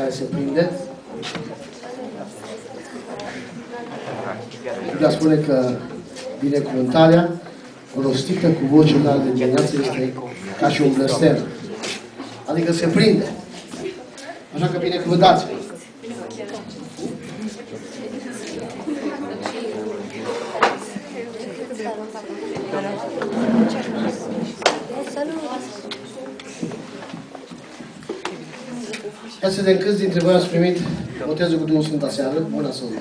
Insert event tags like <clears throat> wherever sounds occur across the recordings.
care se prinde. Biblia spune că binecuvântarea rostită cu voce mare de dimineață este ca și un blestem. Adică se prinde. Așa că binecuvântați -vă. Hai să vedem câți dintre voi ați primit botezul cu Duhul Sfânt aseară. Bună să vă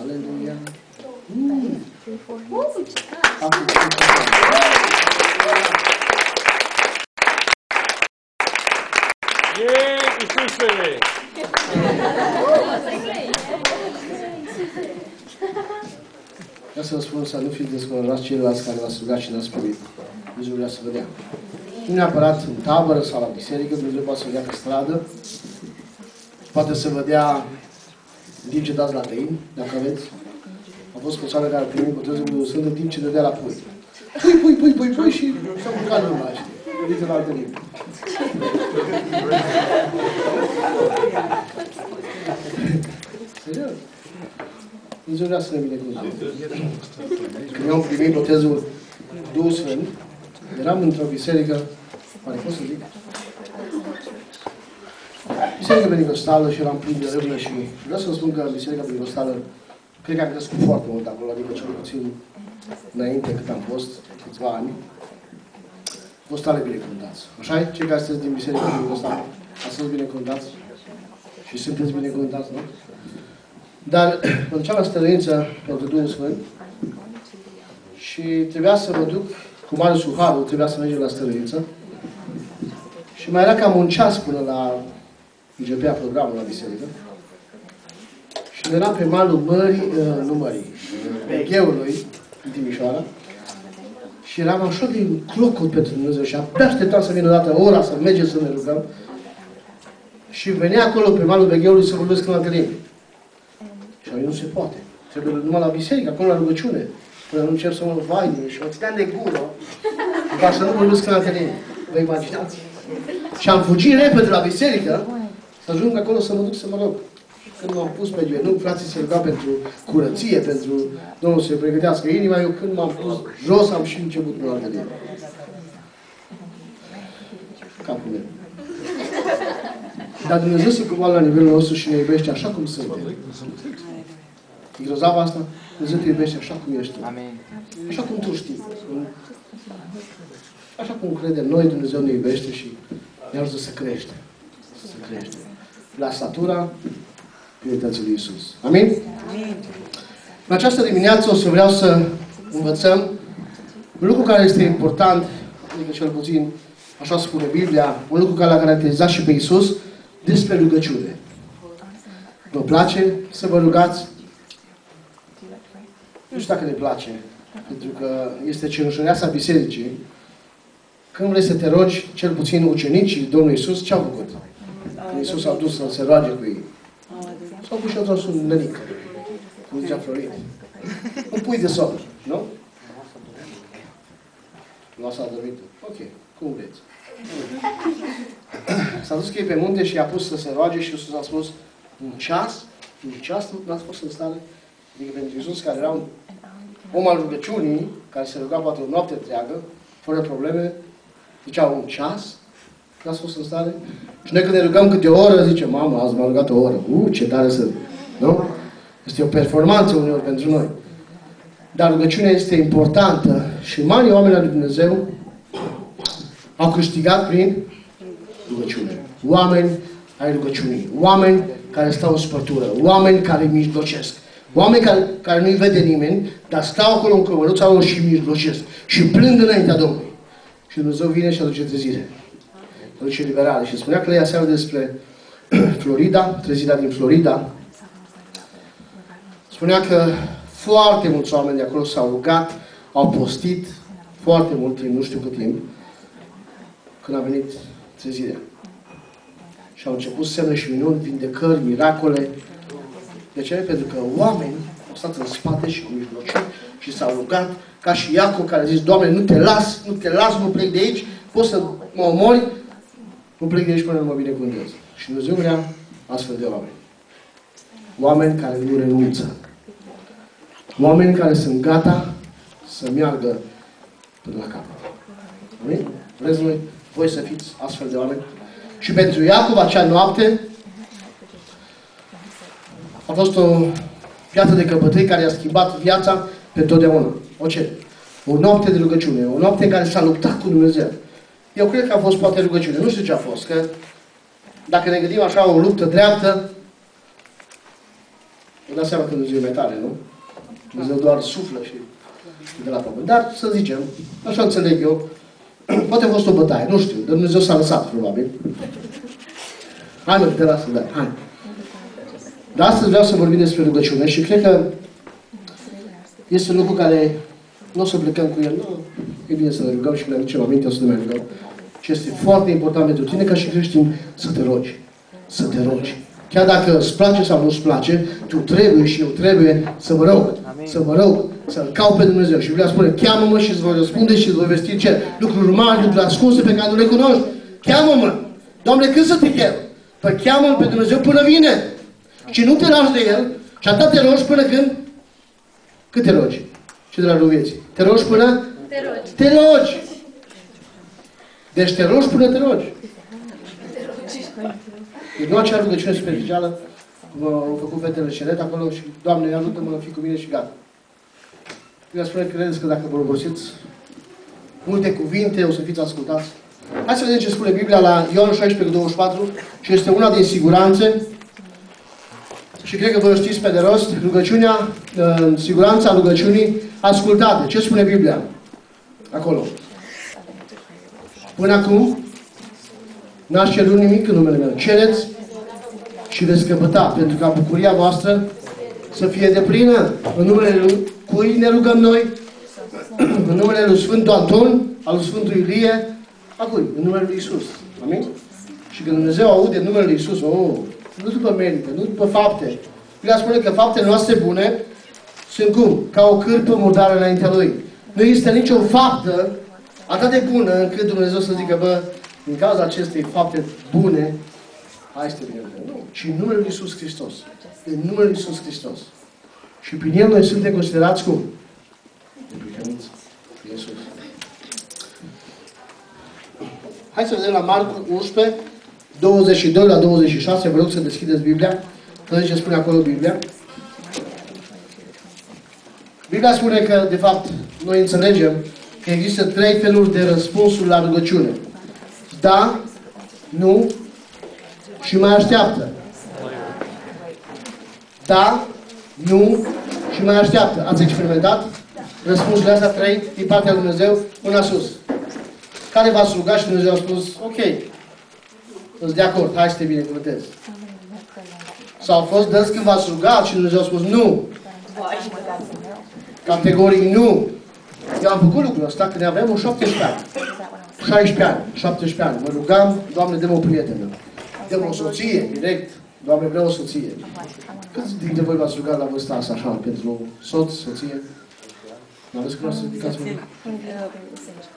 Aleluia. Mm. Acum, Ei, Iisuse! Vreau să vă spun să nu fiți descurajați ceilalți care v-ați rugat și n-ați primit. Dumnezeu vrea să vă dea. Nu neapărat în tabără sau la biserică, Dumnezeu poate să vă dea pe stradă. Poate să vă dea în timp ce dați la tăini, dacă aveți. A fost persoane care au primit botezul cu Duhul Sfânt în timp ce dădea la pui. Pui, pui, pui, pui, pui și s-a bucat lumea, știi? Gândiți la altă limbă. Serios. Dumnezeu vrea să ne binecuvânteze. Când eu am primit botezul Duhul Sfânt, eram într-o biserică, care pot să zic, Biserica Pentecostală și eram plin de râvnă și vreau să vă spun că Biserica Pentecostală cred că a crescut foarte mult acolo, adică cel puțin înainte cât am fost, câțiva ani. A fost tare binecuvântați. așa Cei care sunteți din Biserica Pentecostală, ați fost binecuvântați? Și sunteți binecuvântați, nu? Dar <clears throat> mă duceam la stălăință pentru Duhul Sfânt și trebuia să mă duc cu Marius Suharu, trebuia să mergem la stălăință. Și mai era cam un ceas până la începea programul la biserică. Și era pe malul mării, uh, nu mării, Begheului, în Timișoara. Și eram așa de clocot pentru Dumnezeu și abia așteptam să vină dată ora să mergem să ne rugăm. Și venea acolo pe malul Begheului să vorbesc în alte limbi. Și nu se poate. Trebuie numai la biserică, acolo la rugăciune. Până nu încep să mă vai și mă țineam de gură ca să nu vorbesc în alte limbi. Vă imaginați? Și am fugit repede la biserică să ajung acolo să mă duc să mă rog. Când m-am pus pe genunchi, frații se rugau pentru curăție, pentru Domnul să-i pregătească inima, eu când m-am pus jos, am și început cu alte limbi. Capul meu. Dar Dumnezeu se coboară la nivelul nostru și ne iubește așa cum suntem. E grozav asta? Dumnezeu te iubește așa cum ești tu. Amin. Așa cum tu știi. Așa cum credem noi, Dumnezeu ne iubește și ne ajută să crește. Să crește. La statura priorității lui Isus. Amin? Amin. În această dimineață o să vreau să învățăm un lucru care este important, adică cel puțin, așa spune Biblia, un lucru care l-a caracterizat și pe Isus, despre rugăciune. Vă place să vă rugați? Nu știu dacă ne place, pentru că este cenușăreasa bisericii. Când vrei să te rogi, cel puțin ucenicii Domnului Isus, ce au făcut? Când Isus a dus să se roage cu ei. S-au pus și au tras un nănic, cum zicea Florin. Un pui de somn, nu? Nu s-a dormit. Ok, cum vreți. S-a dus ei pe munte și i-a pus să se roage și Iisus a spus un ceas, un ceas nu ați fost în stare. Adică pentru Iisus, care era un om al rugăciunii, care se ruga poate o noapte întreagă, fără probleme, zicea un ceas, n-ați fost în stare. Și noi când ne rugăm câte o oră, zice, mamă, azi m-am rugat o oră. Uh, ce tare să... Nu? Este o performanță uneori pentru noi. Dar rugăciunea este importantă și mari oameni al lui Dumnezeu au câștigat prin rugăciune. Oameni ai rugăciunii. Oameni care stau în spărtură. Oameni care mijlocesc. Oameni care, care nu-i vede nimeni, dar stau acolo în cămăruța lor și mijlocesc. Și plâng înaintea Domnului. Și Dumnezeu vine și aduce trezire. Aduce liberare. Și spunea că le seara despre <clears throat> Florida, trezirea din Florida. Spunea că foarte mulți oameni de acolo s-au rugat, au postit foarte mult timp, nu știu cât timp, când a venit trezirea. Și au început semne și minuni, vindecări, miracole. De ce? Pentru că oameni au stat în spate și cu mijlociu și s-au rugat, ca și Iacov care a zis, Doamne, nu te las, nu te las, nu plec de aici, poți să mă omori, Nu plec de aici până nu mă binecuvântez. Și Dumnezeu vrea astfel de oameni. Oameni care nu renunță. Oameni care sunt gata să meargă până la capăt. Amin? Vreți noi, voi să fiți astfel de oameni? Și pentru Iacov acea noapte a fost o piață de căpătâi care a schimbat viața pe totdeauna. O ce? O noapte de rugăciune. O noapte în care s-a luptat cu Dumnezeu. Eu cred că a fost poate rugăciune. Nu știu ce a fost. Că dacă ne gândim așa o luptă dreaptă, vă dați seama că Dumnezeu e mai tare, nu? Dumnezeu doar suflă și de la pământ. Dar să zicem, așa înțeleg eu, <clears throat> poate a fost o bătaie, nu știu, dar Dumnezeu s-a lăsat, probabil. Hai mă, te lasă, da, hai. Dar astăzi vreau să vorbim despre rugăciune și cred că este un lucru care nu o să plecăm cu el. Nu, e bine să ne rugăm și ne aducem aminte, o să ne mai rugăm. Și este foarte important pentru tine ca și creștin să te rogi. Să te rogi. Chiar dacă îți place sau nu îți place, tu trebuie și eu trebuie să mă rog. Să mă rog, să-L caut pe Dumnezeu. Și vrea spune, cheamă-mă și îți voi răspunde și îți voi vesti ce? Lucruri mari, lucruri ascunse pe care nu le cunoști. Cheamă-mă! Doamne, când să te chem? Păi cheamă pe Dumnezeu până vine. Și nu te lași de El și atât te rogi până când? Cât te rogi? Ce dragul vieții? Te rogi până? Te rogi. Te rogi! Deci te rogi până te rogi. Deci nu acea rugăciune superficială, cum au făcut fetele șelet acolo și, Doamne, ajută-mă, fi cu mine și gata. Eu spune, credeți că dacă vă rogosiți multe cuvinte, o să fiți ascultați. Hai să vedem ce spune Biblia la Ioan 16 cu 24 și este una din siguranțe și cred că vă știți pe de rost, rugăciunea, uh, siguranța rugăciunii ascultate. Ce spune Biblia? Acolo. Până acum, n-aș cerut nimic în numele meu. Cereți și veți căpăta, pentru ca bucuria voastră să fie de plină. În numele Lui, cui ne rugăm noi? în numele Lui Sfântul Anton, al lui Sfântul Ilie, a cui? În numele Lui Isus. Amin? Și când Dumnezeu aude numele Lui Isus, oh, nu după merite, nu după fapte. Biblia spune că faptele noastre bune sunt cum? Ca o cârpă murdară înaintea Lui. Nu există nicio faptă atât de bună încât Dumnezeu să zică, bă, din cauza acestei fapte bune, hai să te Nu, ci în numele Lui Iisus Hristos. În numele Lui Iisus Hristos. Și prin El noi suntem considerați cum? Neprihăniți. Iisus. Hai să vedem la Marcu 11, 22 la 26. Vă rog să deschideți Biblia. Să ce spune acolo Biblia. Biblia spune că, de fapt, noi înțelegem că există trei feluri de răspunsuri la rugăciune. Da, nu și mai așteaptă. Da, nu și mai așteaptă. Ați experimentat? Răspunsurile astea trei din partea lui Dumnezeu, una sus. Care v-ați rugat și Dumnezeu a spus, ok, îți de acord, hai să te binecuvântez. Sau au fost dăți când v-ați rugat și Dumnezeu a spus, nu. Categoric nu. Eu am făcut lucrul ăsta când aveam 17 ani. 16 ani, 17 ani. Mă rugam, Doamne, dă-mă o prietenă. Dă-mă o soție, direct. Doamne, vreau o soție. Câți dintre voi v-ați rugat la vârsta asta așa, pentru soț, soție? Nu aveți cum să ridicați mâna?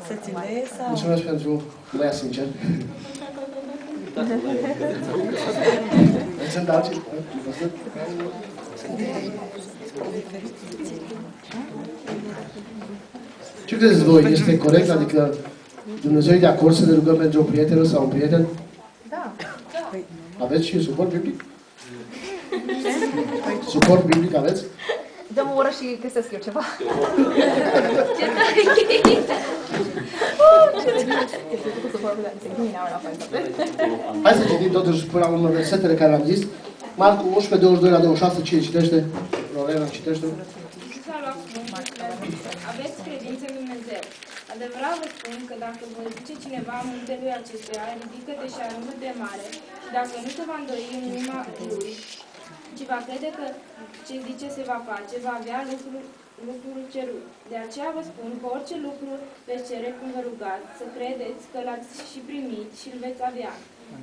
Să ține sau... Mulțumesc pentru băiat sincer. Sunt alții? Ce credeți voi? Este corect? Adică Dumnezeu e de acord să ne rugăm pentru o prietenă sau un prieten? Da. Aveți și suport biblic? Suport biblic aveți? Dăm o oră și găsesc eu ceva. Ce <laughs> Hai să citim totuși până la urmă versetele care le-am zis. Marcu 11, 22 la 26, cine citește? Lorena, citește. Iisus a luat cuvântul aveți credință în Dumnezeu. Adevărat vă spun că dacă vă zice cineva muntelui acestuia, ridică-te și aruncă de mare, și dacă nu se va îndoi în inima lui, ci va crede că ce zice se va face, va avea lucrul, lucrul cerut. De aceea vă spun că orice lucru veți cere când vă rugați, să credeți că l-ați și primit și îl veți avea.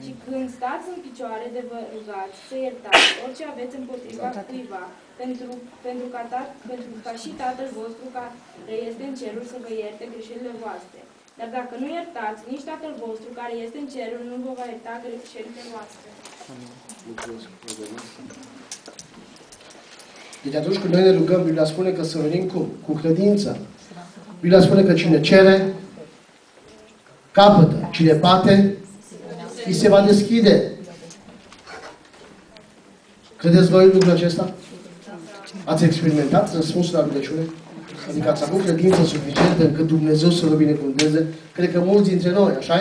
Și când stați în picioare de vă rugați, să iertați orice aveți împotriva cuiva, pentru, pentru, ca ta, pentru ca și Tatăl vostru care este în cerul să vă ierte greșelile voastre. Dar dacă nu iertați, nici Tatăl vostru care este în cerul nu vă va ierta greșelile voastre. Mulțumesc, mulțumesc. Deci atunci când noi ne rugăm, Biblia spune că să venim cu, cu credință. Biblia spune că cine cere, capătă. Cine bate, îi se va deschide. Credeți voi lucrul acesta? Ați experimentat răspunsul la rugăciune? Adică ați avut credință suficientă încât Dumnezeu să vă binecuvânteze? Cred că mulți dintre noi, așa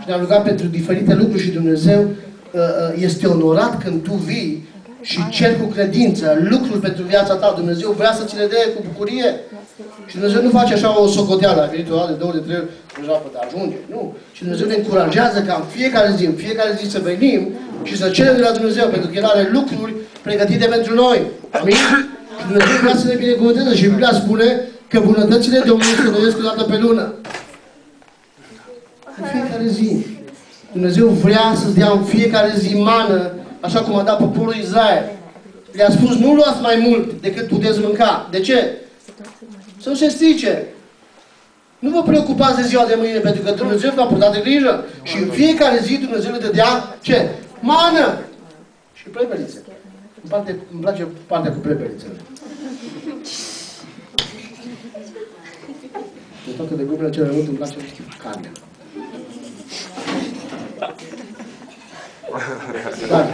Și ne-am rugat pentru diferite lucruri și Dumnezeu uh, uh, este onorat când tu vii și cer cu credință lucruri pentru viața ta. Dumnezeu vrea să ți le dea cu bucurie. Și Dumnezeu nu face așa o socoteală. Ai venit o dată, de două, de trei ori, deja poate ajunge. Nu. Și Dumnezeu ne încurajează ca în fiecare zi, în fiecare zi să venim și să cerem de la Dumnezeu, pentru că El are lucruri pregătite pentru noi. Amin? Și Dumnezeu vrea să ne binecuvânteze. Și Biblia spune că bunătățile Domnului se dăiesc o dată pe lună. În fiecare zi. Dumnezeu vrea să-ți dea în fiecare zi mană, așa cum a dat poporul Israel. Le-a spus, nu luați mai mult decât puteți mânca. De ce? Să nu se strice. Nu vă preocupați de ziua de mâine, pentru că Dumnezeu v-a purtat de grijă. Și în fiecare zi Dumnezeu le dădea ce? Mană! Și prepelițe. Îmi, parte, îmi place partea cu prepelițele. De toate legumele cele mult îmi place carnea. Dar,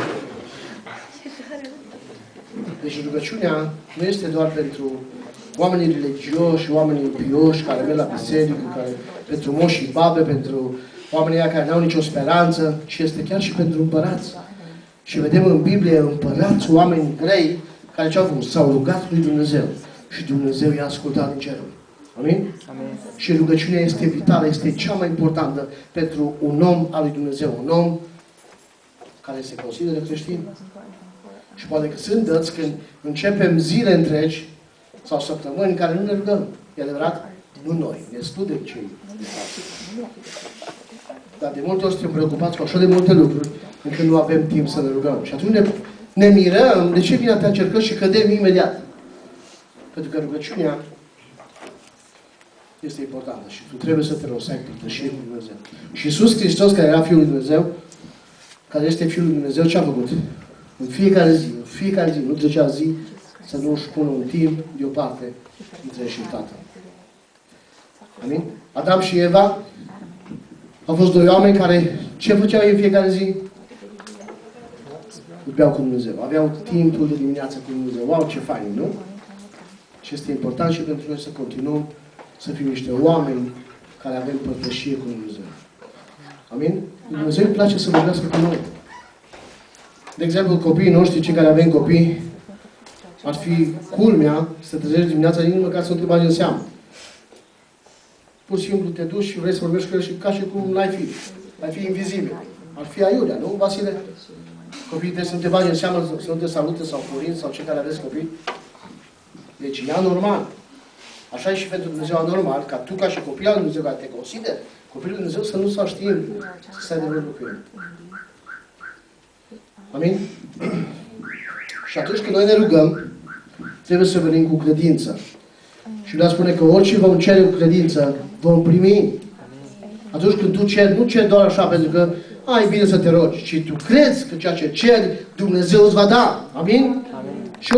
deci rugăciunea nu este doar pentru oamenii religioși, oamenii pioși care merg la biserică, care, pentru moși și babe, pentru oamenii care nu au nicio speranță, ci este chiar și pentru împărați. Și vedem în Biblie împărați, oameni grei, care ce-au făcut? S-au rugat lui Dumnezeu. Și Dumnezeu i-a ascultat din cerul. Amin? Amin? Și rugăciunea este vitală, este cea mai importantă pentru un om al lui Dumnezeu. Un om care se consideră creștin. Și poate că sunt dăți când începem zile întregi sau săptămâni în care nu ne rugăm. E adevărat? Nu noi, destul de cei de fapt. Dar de multe ori suntem preocupați cu așa de multe lucruri încât nu avem timp să ne rugăm. Și atunci ne, ne mirăm de ce vine atâtea încercări și cădem imediat. Pentru că rugăciunea este importantă și tu trebuie să te rogi să ai părtășie cu Dumnezeu. Și Iisus Hristos, care era Fiul lui Dumnezeu, care este Fiul lui Dumnezeu, ce a făcut? În fiecare zi, în fiecare zi, nu trecea zi să nu își pună un timp deoparte între și Tatăl. Amin? Adam și Eva au fost doi oameni care ce făceau ei în fiecare zi? Iubeau cu Dumnezeu. Aveau timpul de dimineață cu Dumnezeu. Wow, ce fain, nu? Și este important și pentru noi să continuăm să fim niște oameni care avem părtășie cu Dumnezeu. Amin? Dumnezeu îi place să vorbească cu noi. De exemplu, copiii noștri, cei care avem copii, ar fi culmea să te trezești dimineața nici măcar să nu te bagi în seamă. Pur și simplu te duci și vrei să vorbești cu el și ca și cum n-ai fi. Ai fi invizibil. Ar fi aiurea, nu, Vasile? Copiii trebuie să nu te bagi în seamă, să nu te salute sau părinți sau cei care aveți copii. Deci e anormal. Așa e și pentru Dumnezeu anormal, ca tu ca și copil al Dumnezeu care te consideri copilul Dumnezeu să nu s-a știm să stai de vorbă cu el. Amin? Și atunci când noi ne rugăm, trebuie să venim cu credință. Și le spune că orice vom cere cu credință, vom primi. Atunci când tu ceri, nu ceri doar așa pentru că ai bine să te rogi, ci tu crezi că ceea ce ceri, Dumnezeu îți va da. Amin? Amin. Și